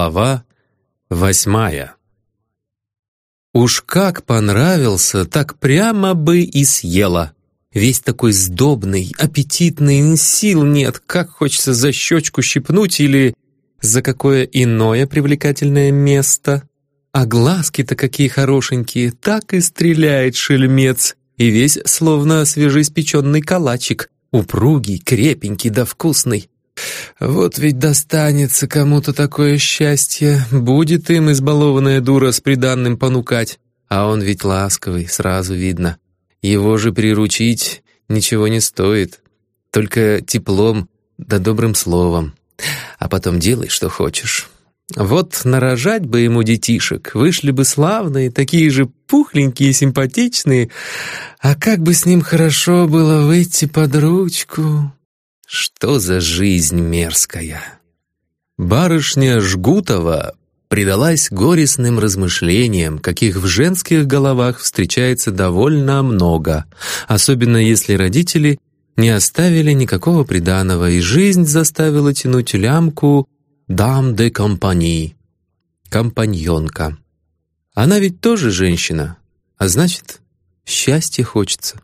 Глава восьмая Уж как понравился, так прямо бы и съела. Весь такой сдобный, аппетитный, сил нет, как хочется за щечку щипнуть или за какое иное привлекательное место. А глазки-то какие хорошенькие, так и стреляет шельмец, и весь словно свежеиспеченный калачик, упругий, крепенький да вкусный. Вот ведь достанется кому-то такое счастье, будет им избалованная дура с приданным понукать. А он ведь ласковый, сразу видно. Его же приручить ничего не стоит, только теплом да добрым словом. А потом делай, что хочешь. Вот нарожать бы ему детишек, вышли бы славные, такие же пухленькие, симпатичные. А как бы с ним хорошо было выйти под ручку. Что за жизнь мерзкая! Барышня Жгутова предалась горестным размышлениям, каких в женских головах встречается довольно много, особенно если родители не оставили никакого приданого, и жизнь заставила тянуть лямку «дам де компании» — компаньонка. Она ведь тоже женщина, а значит, счастья хочется.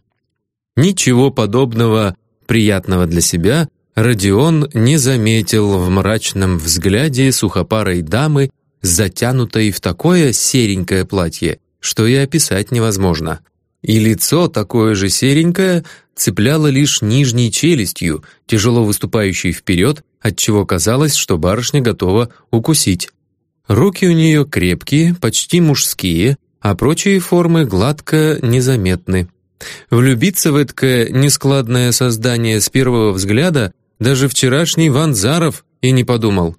Ничего подобного приятного для себя, Родион не заметил в мрачном взгляде сухопарой дамы, затянутой в такое серенькое платье, что и описать невозможно. И лицо такое же серенькое цепляло лишь нижней челюстью, тяжело выступающей вперед, отчего казалось, что барышня готова укусить. Руки у нее крепкие, почти мужские, а прочие формы гладко незаметны. Влюбиться в это нескладное создание с первого взгляда даже вчерашний Ванзаров и не подумал.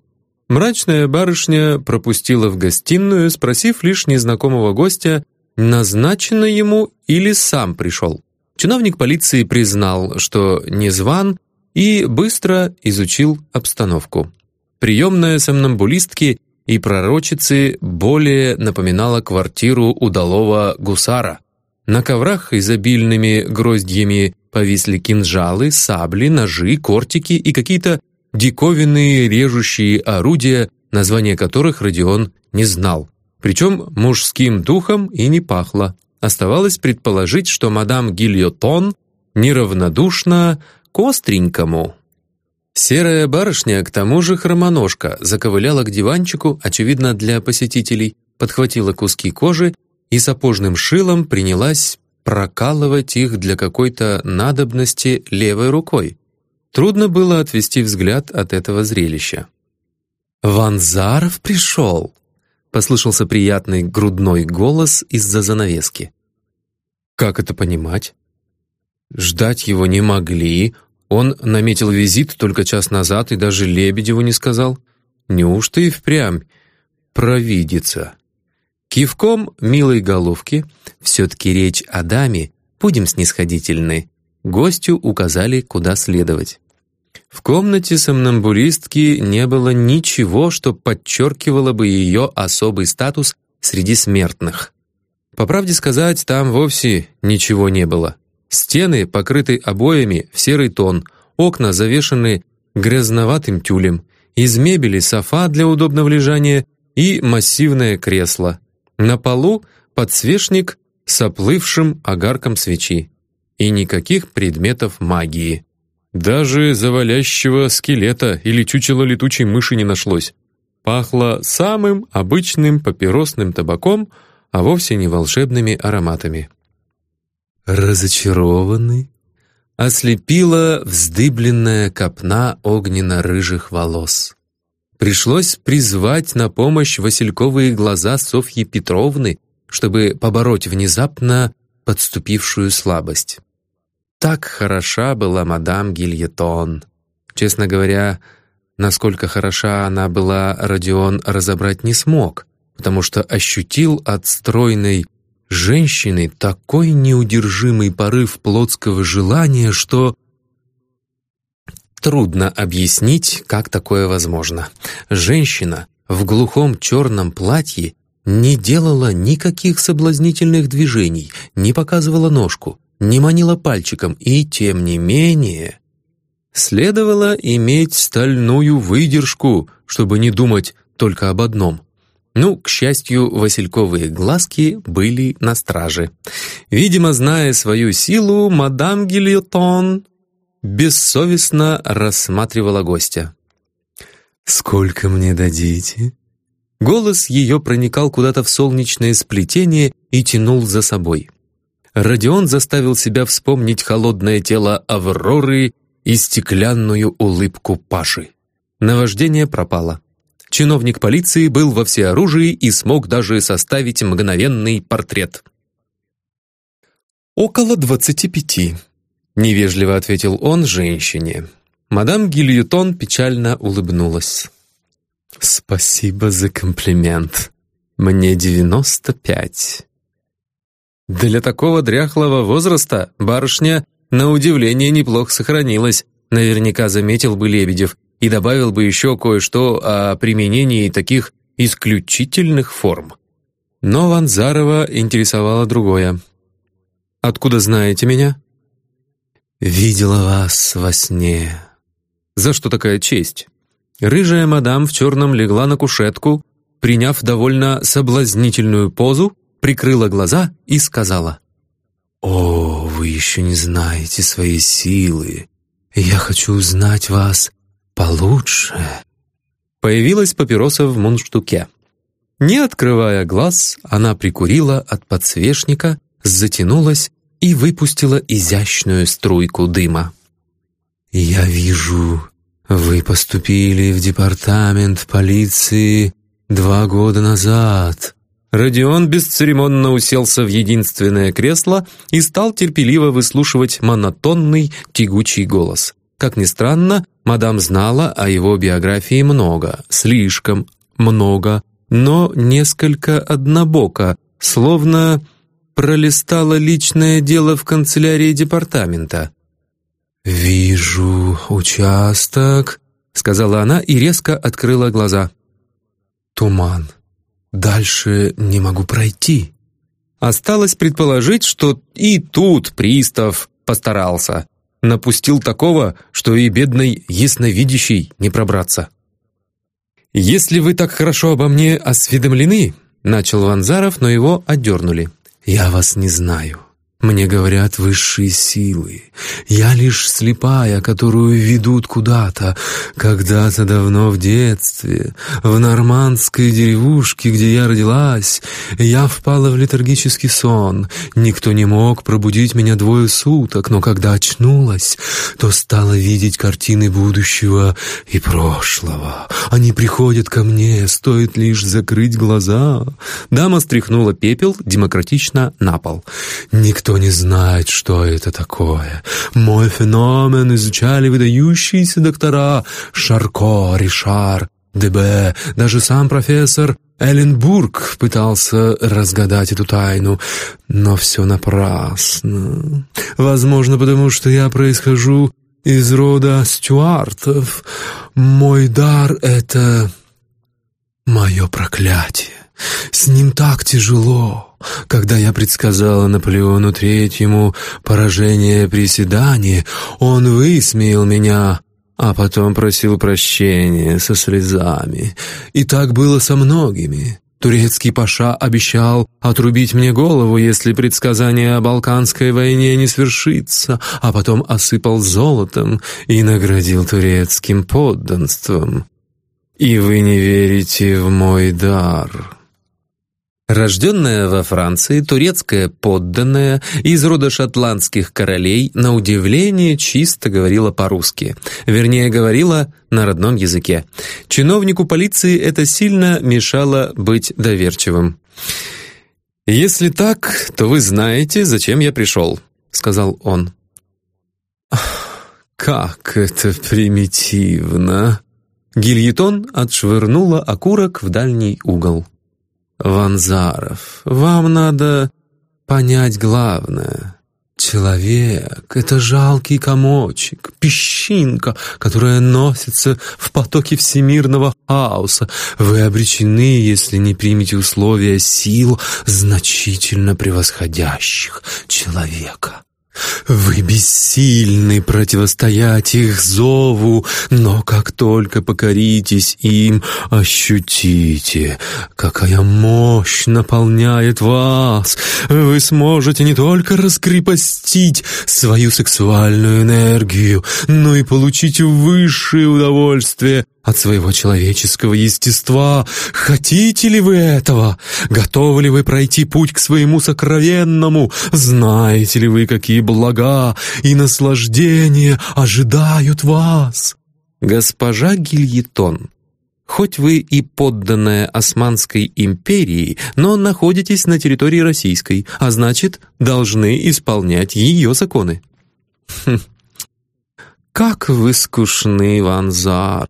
Мрачная барышня пропустила в гостиную, спросив лишь незнакомого гостя, назначено ему или сам пришел. Чиновник полиции признал, что не зван, и быстро изучил обстановку. Приемная сомнамбулистки и пророчицы более напоминала квартиру удалого гусара. На коврах изобильными гроздьями повисли кинжалы, сабли, ножи, кортики и какие-то диковинные режущие орудия, названия которых Родион не знал. Причем мужским духом и не пахло. Оставалось предположить, что мадам Гильотон неравнодушна к остренькому. Серая барышня, к тому же хромоножка, заковыляла к диванчику, очевидно, для посетителей, подхватила куски кожи и сапожным шилом принялась прокалывать их для какой-то надобности левой рукой. Трудно было отвести взгляд от этого зрелища. «Ванзаров пришел!» — послышался приятный грудной голос из-за занавески. «Как это понимать?» Ждать его не могли. Он наметил визит только час назад и даже Лебедеву не сказал. Неужто и впрямь провидится? Кивком милой головки, все-таки речь о даме, будем снисходительны, гостю указали, куда следовать. В комнате сомнамбулистки не было ничего, что подчеркивало бы ее особый статус среди смертных. По правде сказать, там вовсе ничего не было. Стены покрыты обоями в серый тон, окна завешаны грязноватым тюлем, из мебели софа для удобного лежания и массивное кресло. На полу подсвечник с оплывшим огарком свечи. И никаких предметов магии. Даже завалящего скелета или чучела летучей мыши не нашлось. Пахло самым обычным папиросным табаком, а вовсе не волшебными ароматами. «Разочарованы?» Ослепила вздыбленная копна огненно-рыжих волос. Пришлось призвать на помощь васильковые глаза Софьи Петровны, чтобы побороть внезапно подступившую слабость. Так хороша была мадам Гильетон. Честно говоря, насколько хороша она была, Родион разобрать не смог, потому что ощутил от стройной женщины такой неудержимый порыв плотского желания, что Трудно объяснить, как такое возможно. Женщина в глухом черном платье не делала никаких соблазнительных движений, не показывала ножку, не манила пальчиком, и тем не менее... Следовало иметь стальную выдержку, чтобы не думать только об одном. Ну, к счастью, васильковые глазки были на страже. Видимо, зная свою силу, мадам Гильотон бессовестно рассматривала гостя. «Сколько мне дадите?» Голос ее проникал куда-то в солнечное сплетение и тянул за собой. Родион заставил себя вспомнить холодное тело Авроры и стеклянную улыбку Паши. Наваждение пропало. Чиновник полиции был во всеоружии и смог даже составить мгновенный портрет. «Около двадцати пяти», — невежливо ответил он женщине. Мадам Гильютон печально улыбнулась. «Спасибо за комплимент. Мне девяносто пять». Для такого дряхлого возраста барышня, на удивление, неплохо сохранилась, наверняка заметил бы Лебедев, и добавил бы еще кое-что о применении таких исключительных форм. Но Ванзарова интересовало другое. «Откуда знаете меня?» «Видела вас во сне». «За что такая честь?» Рыжая мадам в черном легла на кушетку, приняв довольно соблазнительную позу, прикрыла глаза и сказала. «О, вы еще не знаете своей силы. Я хочу узнать вас получше». Появилась папироса в мундштуке. Не открывая глаз, она прикурила от подсвечника, затянулась и выпустила изящную струйку дыма. «Я вижу, вы поступили в департамент полиции два года назад». Родион бесцеремонно уселся в единственное кресло и стал терпеливо выслушивать монотонный, тягучий голос. Как ни странно, мадам знала о его биографии много, слишком много, но несколько однобоко, словно пролистала личное дело в канцелярии департамента. «Вижу участок», — сказала она и резко открыла глаза. «Туман. Дальше не могу пройти». Осталось предположить, что и тут пристав постарался напустил такого, что и бедной ясновидящей не пробраться. «Если вы так хорошо обо мне осведомлены», — начал Ванзаров, но его отдернули. «Я вас не знаю. Мне говорят высшие силы. Я лишь слепая, которую ведут куда-то. Когда-то давно в детстве, в нормандской деревушке, где я родилась, я впала в летаргический сон. Никто не мог пробудить меня двое суток, но когда очнулась, то стала видеть картины будущего и прошлого. Они приходят ко мне, стоит лишь закрыть глаза. Дама стряхнула пепел демократично на пол. Никто Никто не знает, что это такое. Мой феномен изучали выдающиеся доктора Шарко, Ришар, ДБ, даже сам профессор Эленбург пытался разгадать эту тайну, но все напрасно. Возможно, потому что я происхожу из рода стюартов. Мой дар — это мое проклятие. С ним так тяжело. Когда я предсказала Наполеону Третьему поражение при седании, он высмеял меня, а потом просил прощения со слезами. И так было со многими. Турецкий паша обещал отрубить мне голову, если предсказание о Балканской войне не свершится, а потом осыпал золотом и наградил турецким подданством. И вы не верите в мой дар». Рожденная во Франции, турецкая подданная из рода шотландских королей, на удивление чисто говорила по-русски. Вернее, говорила на родном языке. Чиновнику полиции это сильно мешало быть доверчивым. «Если так, то вы знаете, зачем я пришел», — сказал он. «Как это примитивно!» Гильетон отшвырнула окурок в дальний угол. Ванзаров, вам надо понять главное. Человек — это жалкий комочек, песчинка, которая носится в потоке всемирного хаоса. Вы обречены, если не примете условия сил, значительно превосходящих человека. Вы бессильны противостоять их зову, но как только покоритесь им, ощутите, какая мощь наполняет вас. Вы сможете не только раскрепостить свою сексуальную энергию, но и получить высшее удовольствие от своего человеческого естества. Хотите ли вы этого? Готовы ли вы пройти путь к своему сокровенному? Знаете ли вы, какие блага и наслаждения ожидают вас? Госпожа Гильетон, хоть вы и подданная Османской империи, но находитесь на территории российской, а значит, должны исполнять ее законы. Хм. Как вы скучны, Ванзар!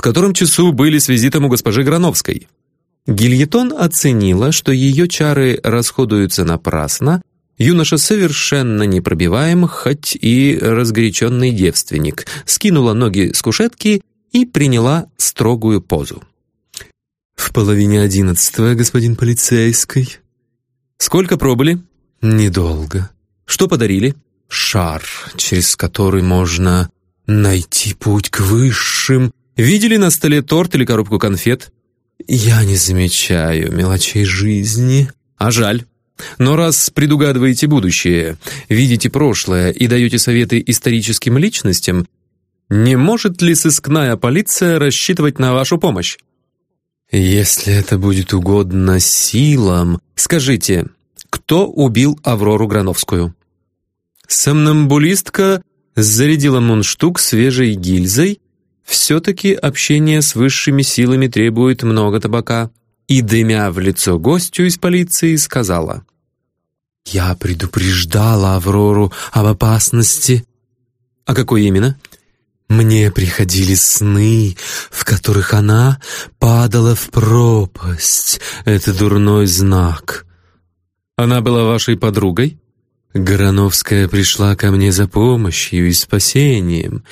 В котором часу были с визитом у госпожи Грановской. Гильетон оценила, что ее чары расходуются напрасно, юноша совершенно непробиваем, хоть и разгоряченный девственник, скинула ноги с кушетки и приняла строгую позу. «В половине одиннадцатого, господин полицейский». «Сколько пробыли?» «Недолго». «Что подарили?» «Шар, через который можно найти путь к высшим Видели на столе торт или коробку конфет? Я не замечаю мелочей жизни. А жаль. Но раз предугадываете будущее, видите прошлое и даете советы историческим личностям, не может ли сыскная полиция рассчитывать на вашу помощь? Если это будет угодно силам, скажите, кто убил Аврору Грановскую? Сомнамбулистка зарядила мундштук свежей гильзой все-таки общение с высшими силами требует много табака. И, дымя в лицо гостю из полиции, сказала. «Я предупреждала Аврору об опасности». «А какой именно?» Мне приходили сны, в которых она падала в пропасть. Это дурной знак. Она была вашей подругой? Грановская пришла ко мне за помощью и спасением.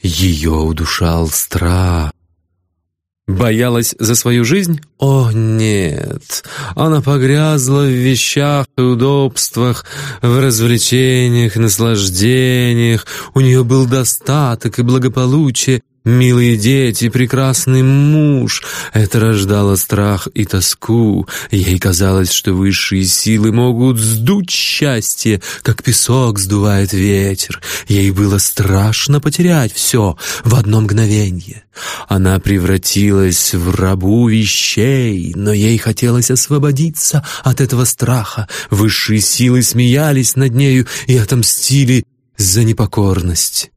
Ее удушал страх. Боялась за свою жизнь? О, нет. Она погрязла в вещах и удобствах, в развлечениях, наслаждениях. У нее был достаток и благополучие, Милые дети, прекрасный муж. Это рождало страх и тоску. Ей казалось, что высшие силы могут сдуть счастье, как песок сдувает ветер. Ей было страшно потерять все в одно мгновение. Она превратилась в рабу вещей, но ей хотелось освободиться от этого страха. Высшие силы смеялись над нею и отомстили за непокорность.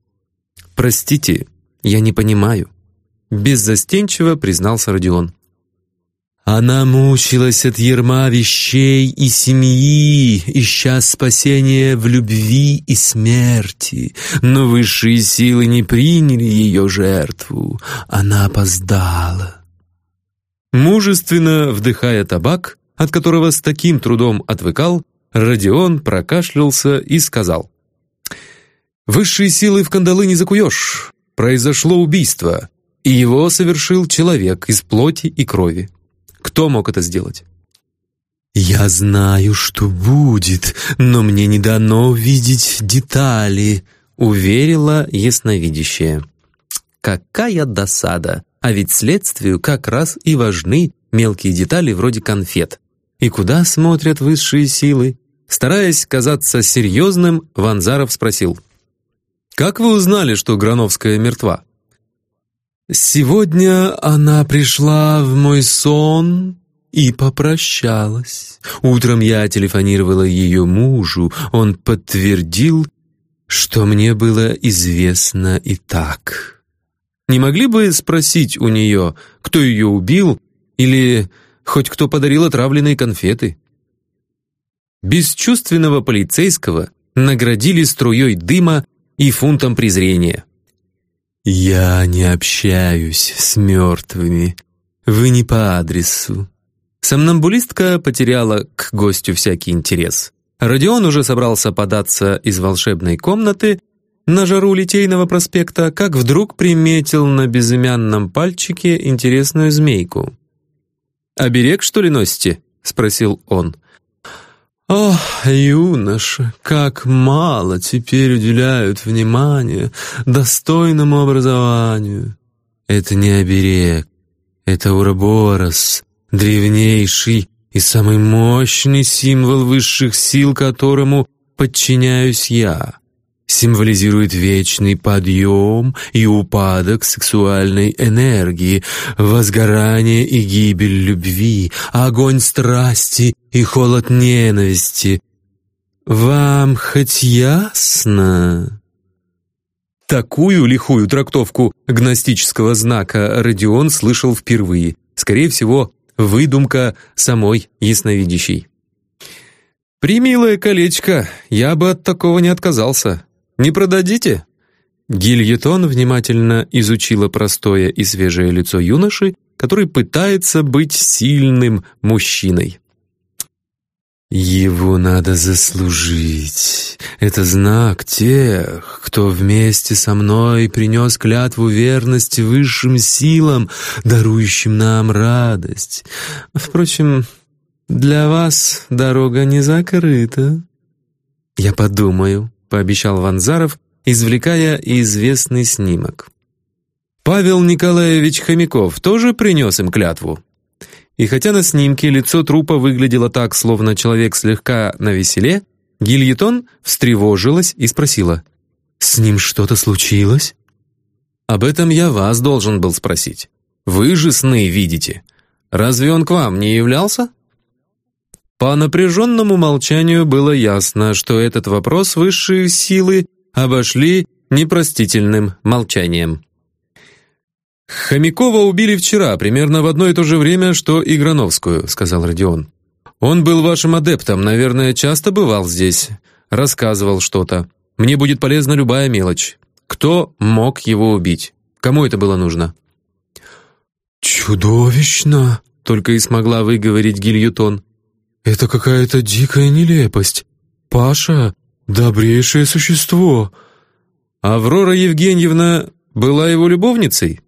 «Простите», «Я не понимаю», — беззастенчиво признался Родион. Она мучилась от ерма вещей и семьи, ища спасения в любви и смерти, но высшие силы не приняли ее жертву. Она опоздала. Мужественно вдыхая табак, от которого с таким трудом отвыкал, Родион прокашлялся и сказал. «Высшие силы в кандалы не закуешь произошло убийство, и его совершил человек из плоти и крови. Кто мог это сделать? «Я знаю, что будет, но мне не дано видеть детали», — уверила ясновидящая. «Какая досада! А ведь следствию как раз и важны мелкие детали вроде конфет. И куда смотрят высшие силы?» Стараясь казаться серьезным, Ванзаров спросил — как вы узнали, что Грановская мертва? Сегодня она пришла в мой сон и попрощалась. Утром я телефонировала ее мужу, он подтвердил, что мне было известно и так. Не могли бы спросить у нее, кто ее убил, или хоть кто подарил отравленные конфеты? Бесчувственного полицейского наградили струей дыма и фунтом презрения. «Я не общаюсь с мертвыми. Вы не по адресу». Сомнамбулистка потеряла к гостю всякий интерес. Родион уже собрался податься из волшебной комнаты на жару Литейного проспекта, как вдруг приметил на безымянном пальчике интересную змейку. «Оберег, что ли, носите?» — спросил он. Ох, юноша, как мало теперь уделяют внимания достойному образованию. Это не оберег, это Ураборос, древнейший и самый мощный символ высших сил, которому подчиняюсь я. Символизирует вечный подъем и упадок сексуальной энергии, возгорание и гибель любви, огонь страсти и холод ненависти. Вам хоть ясно? Такую лихую трактовку гностического знака Родион слышал впервые. Скорее всего, выдумка самой ясновидящей. «Примилое колечко, я бы от такого не отказался. Не продадите?» Гильетон внимательно изучила простое и свежее лицо юноши, который пытается быть сильным мужчиной. Его надо заслужить. Это знак тех, кто вместе со мной принес клятву верности высшим силам, дарующим нам радость. Впрочем, для вас дорога не закрыта. Я подумаю, пообещал Ванзаров, извлекая известный снимок. Павел Николаевич Хомяков тоже принес им клятву? И хотя на снимке лицо трупа выглядело так, словно человек слегка навеселе, Гильетон встревожилась и спросила, «С ним что-то случилось?» «Об этом я вас должен был спросить. Вы же сны видите. Разве он к вам не являлся?» По напряженному молчанию было ясно, что этот вопрос высшие силы обошли непростительным молчанием. «Хомякова убили вчера, примерно в одно и то же время, что и Грановскую», — сказал Родион. «Он был вашим адептом, наверное, часто бывал здесь, рассказывал что-то. Мне будет полезна любая мелочь. Кто мог его убить? Кому это было нужно?» «Чудовищно!» — только и смогла выговорить Гильютон. «Это какая-то дикая нелепость. Паша — добрейшее существо». «Аврора Евгеньевна была его любовницей?»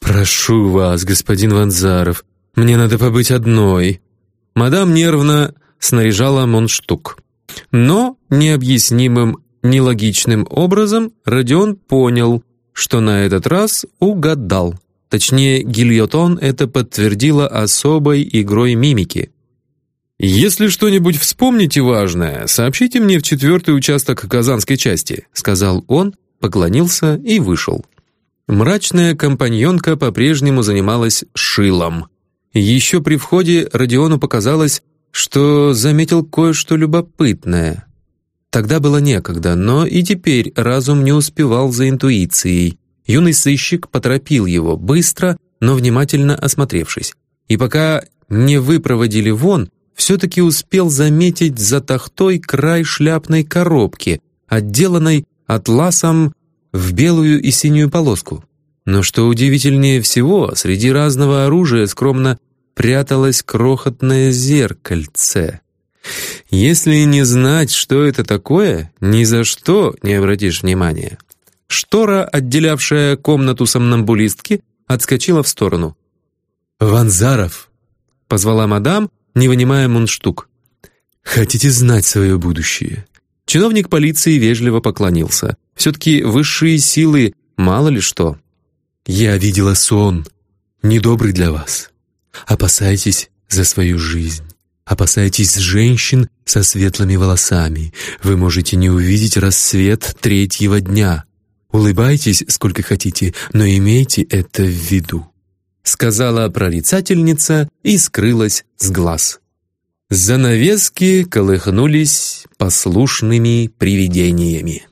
«Прошу вас, господин Ванзаров, мне надо побыть одной». Мадам нервно снаряжала монштук. Но необъяснимым, нелогичным образом Родион понял, что на этот раз угадал. Точнее, гильотон это подтвердила особой игрой мимики. «Если что-нибудь вспомните важное, сообщите мне в четвертый участок Казанской части», сказал он, поклонился и вышел. Мрачная компаньонка по-прежнему занималась шилом. Еще при входе Родиону показалось, что заметил кое-что любопытное. Тогда было некогда, но и теперь разум не успевал за интуицией. Юный сыщик поторопил его, быстро, но внимательно осмотревшись. И пока не выпроводили вон, все-таки успел заметить за тахтой край шляпной коробки, отделанной атласом в белую и синюю полоску. Но что удивительнее всего, среди разного оружия скромно пряталось крохотное зеркальце. Если не знать, что это такое, ни за что не обратишь внимания. Штора, отделявшая комнату сомнамбулистки, отскочила в сторону. «Ванзаров!» — позвала мадам, не вынимая мундштук. «Хотите знать свое будущее?» Чиновник полиции вежливо поклонился. Все-таки высшие силы, мало ли что. «Я видела сон, недобрый для вас. Опасайтесь за свою жизнь. Опасайтесь женщин со светлыми волосами. Вы можете не увидеть рассвет третьего дня. Улыбайтесь сколько хотите, но имейте это в виду», сказала прорицательница и скрылась с глаз. Занавески колыхнулись послушными привидениями.